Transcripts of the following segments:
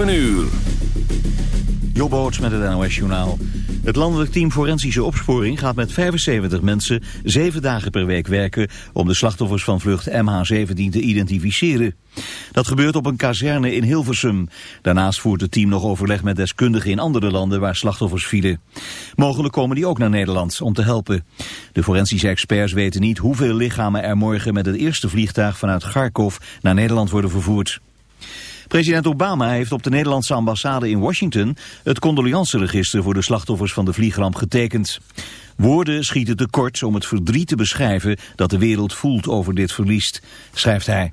7 uur. Jobboots met het NOS Journaal. Het landelijk team Forensische Opsporing gaat met 75 mensen zeven dagen per week werken om de slachtoffers van vlucht MH17 te identificeren. Dat gebeurt op een kazerne in Hilversum. Daarnaast voert het team nog overleg met deskundigen in andere landen waar slachtoffers vielen. Mogelijk komen die ook naar Nederland om te helpen. De forensische experts weten niet hoeveel lichamen er morgen met het eerste vliegtuig vanuit Kharkov naar Nederland worden vervoerd. President Obama heeft op de Nederlandse ambassade in Washington het condoleanceregister voor de slachtoffers van de vliegramp getekend. Woorden schieten tekort om het verdriet te beschrijven dat de wereld voelt over dit verlies, schrijft hij.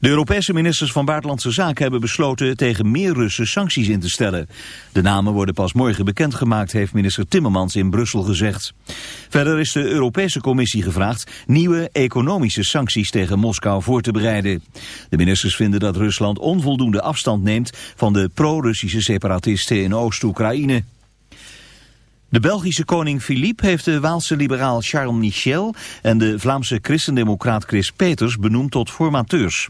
De Europese ministers van Buitenlandse Zaken hebben besloten tegen meer Russen sancties in te stellen. De namen worden pas morgen bekendgemaakt, heeft minister Timmermans in Brussel gezegd. Verder is de Europese Commissie gevraagd nieuwe economische sancties tegen Moskou voor te bereiden. De ministers vinden dat Rusland onvoldoende afstand neemt van de pro-Russische separatisten in Oost-Oekraïne. De Belgische koning Philippe heeft de Waalse liberaal Charles Michel en de Vlaamse christendemocraat Chris Peters benoemd tot formateurs.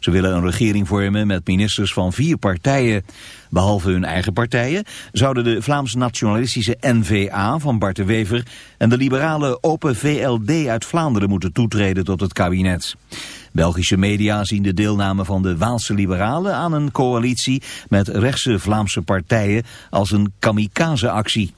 Ze willen een regering vormen met ministers van vier partijen. Behalve hun eigen partijen zouden de Vlaams nationalistische N-VA van Bart de Wever en de liberale Open VLD uit Vlaanderen moeten toetreden tot het kabinet. Belgische media zien de deelname van de Waalse liberalen aan een coalitie met rechtse Vlaamse partijen als een kamikaze-actie.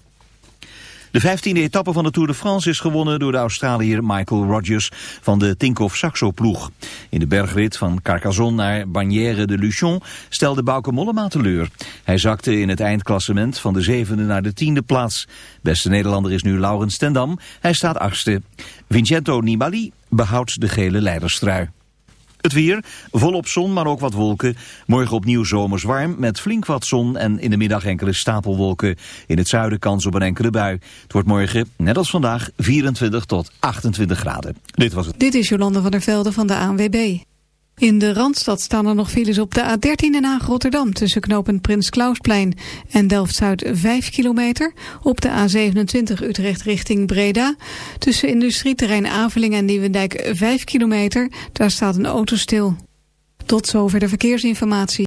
De vijftiende etappe van de Tour de France is gewonnen door de Australiër Michael Rogers van de Tinkoff Saxo ploeg. In de bergrit van Carcassonne naar Bagnères de Luchon stelde Bauke Mollema teleur. Hij zakte in het eindklassement van de zevende naar de tiende plaats. Beste Nederlander is nu Laurens Tendam. Hij staat achtste. Vincenzo Nibali behoudt de gele leiderstrui. Het weer, volop zon, maar ook wat wolken. Morgen opnieuw zomers warm, met flink wat zon en in de middag enkele stapelwolken. In het zuiden kans op een enkele bui. Het wordt morgen, net als vandaag, 24 tot 28 graden. Dit was het. Dit is Jolande van der Velde van de ANWB. In de Randstad staan er nog files op de A13 in Haag-Rotterdam... tussen knooppunt Prins Klausplein en Delft-Zuid 5 kilometer. Op de A27 Utrecht richting Breda. Tussen industrieterrein Aveling en Nieuwendijk 5 kilometer. Daar staat een auto stil. Tot zover de verkeersinformatie.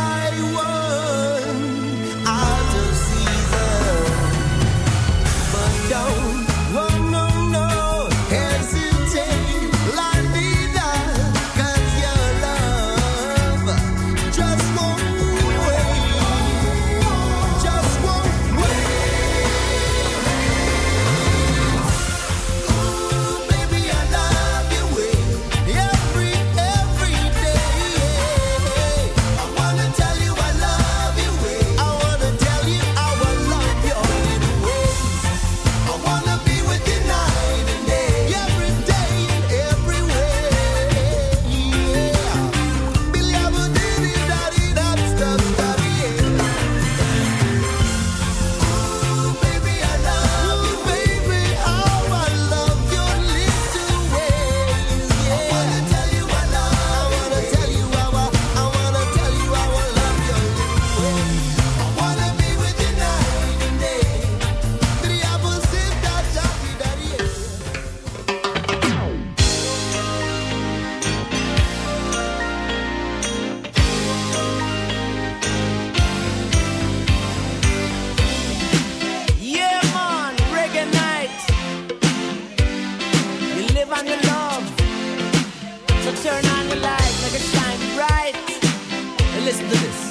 listen to this.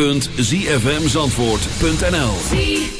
www.zfmzandvoort.nl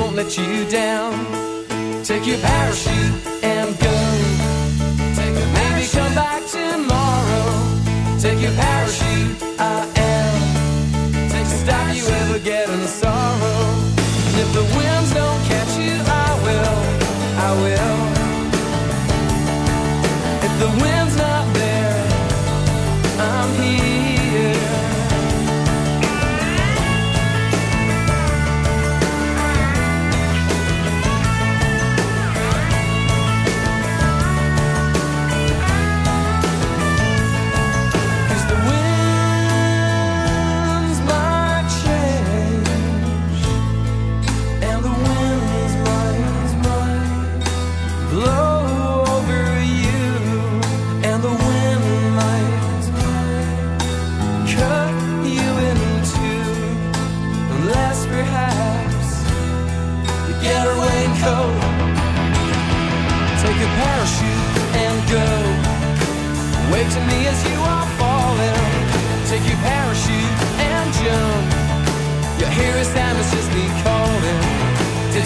won't let you down. Take your parachute and go. Take your Maybe come back tomorrow. Take your parachute.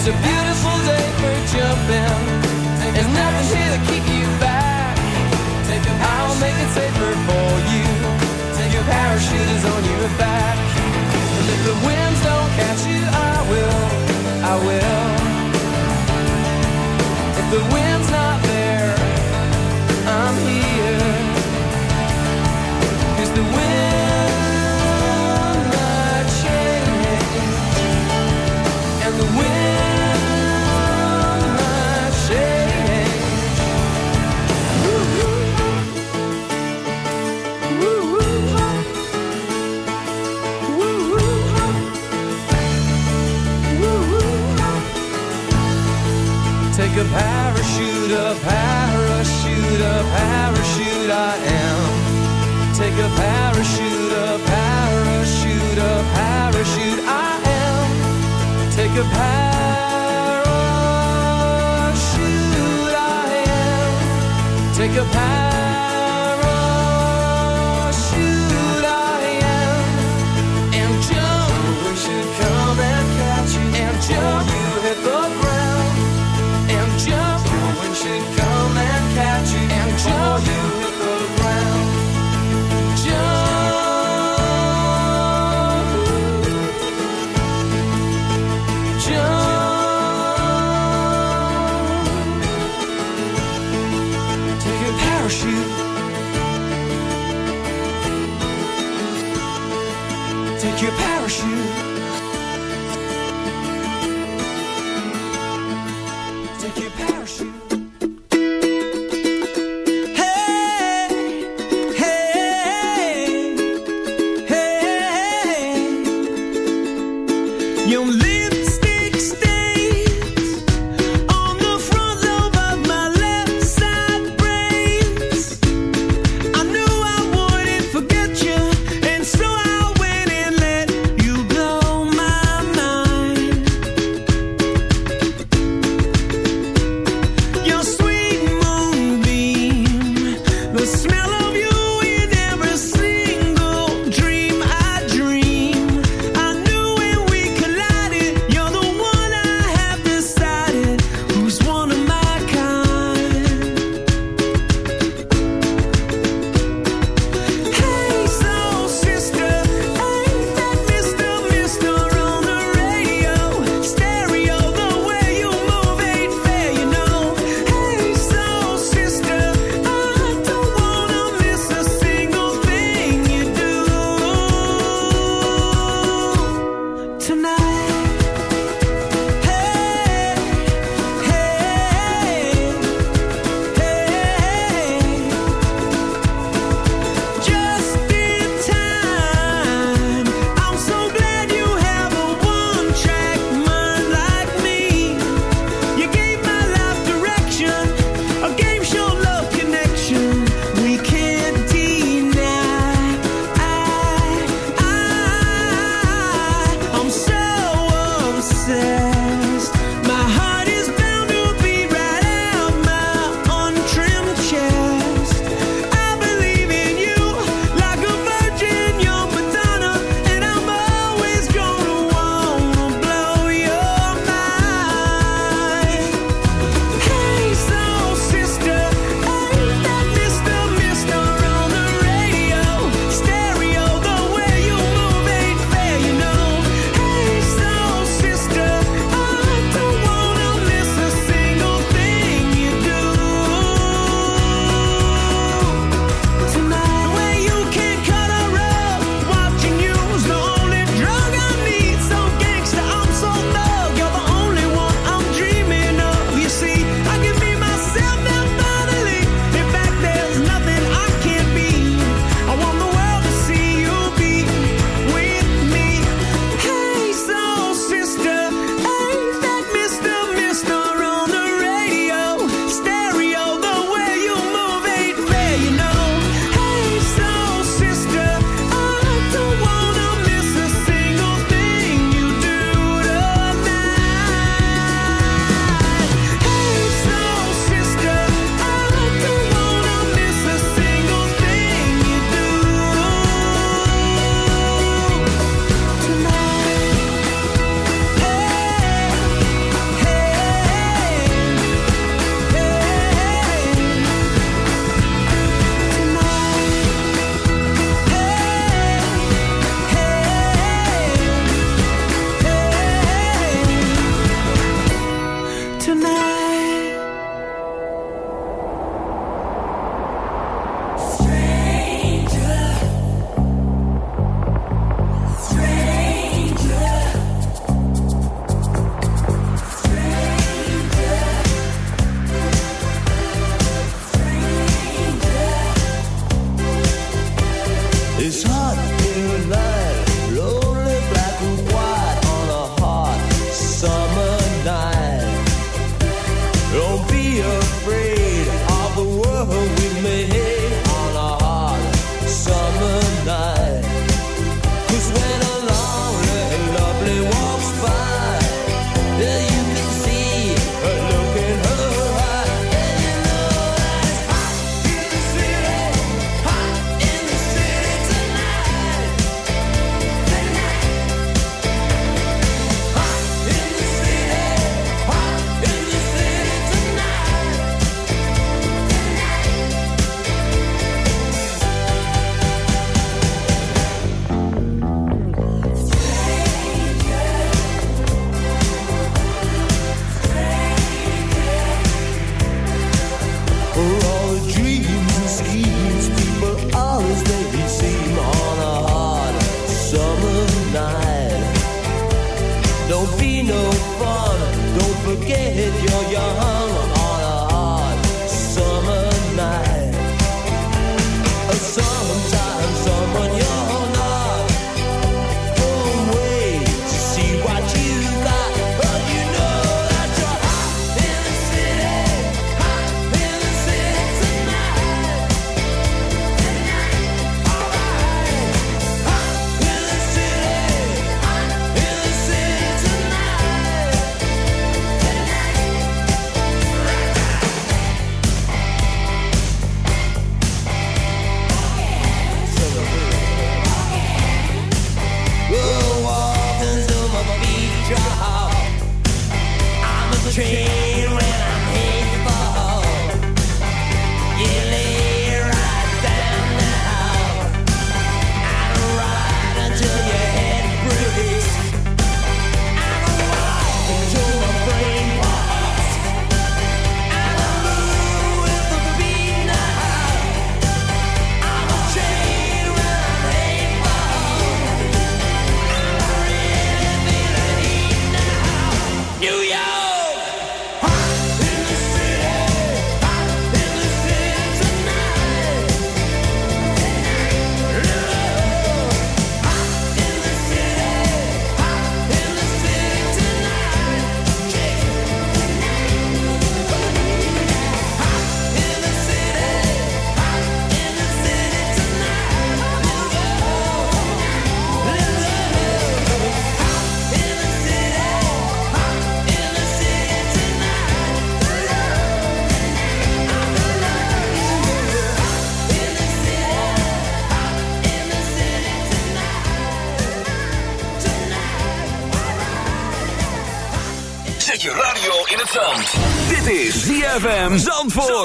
It's a beautiful day for jumping. There's nothing here to keep you back. I'll make it safer for you. Take Your parachute is on your back. And if the winds don't catch you, I will. I will. If the wind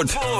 Zandvoort.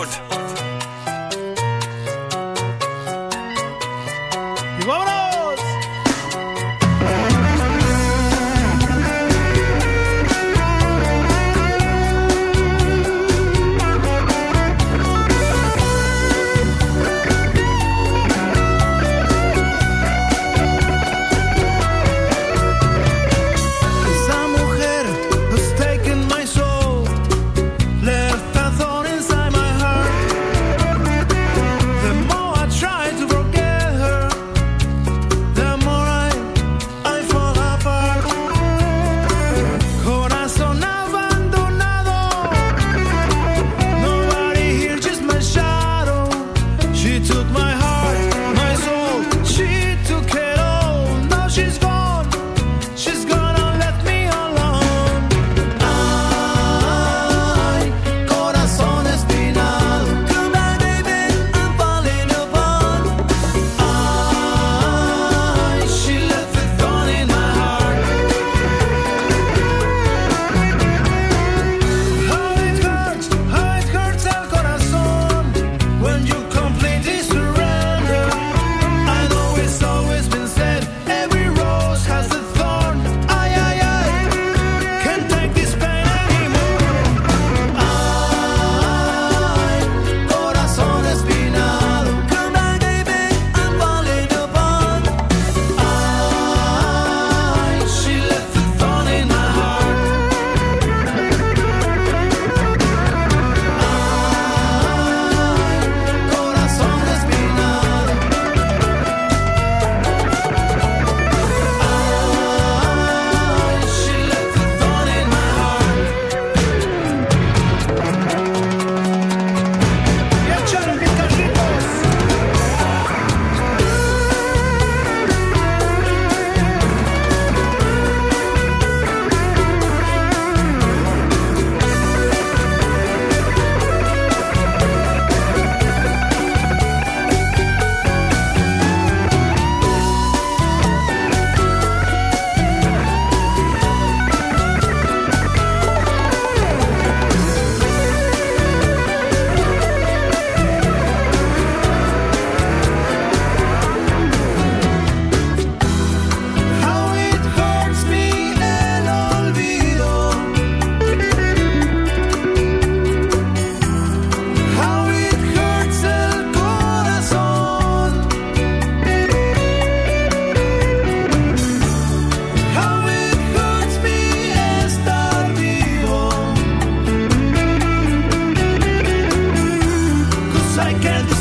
can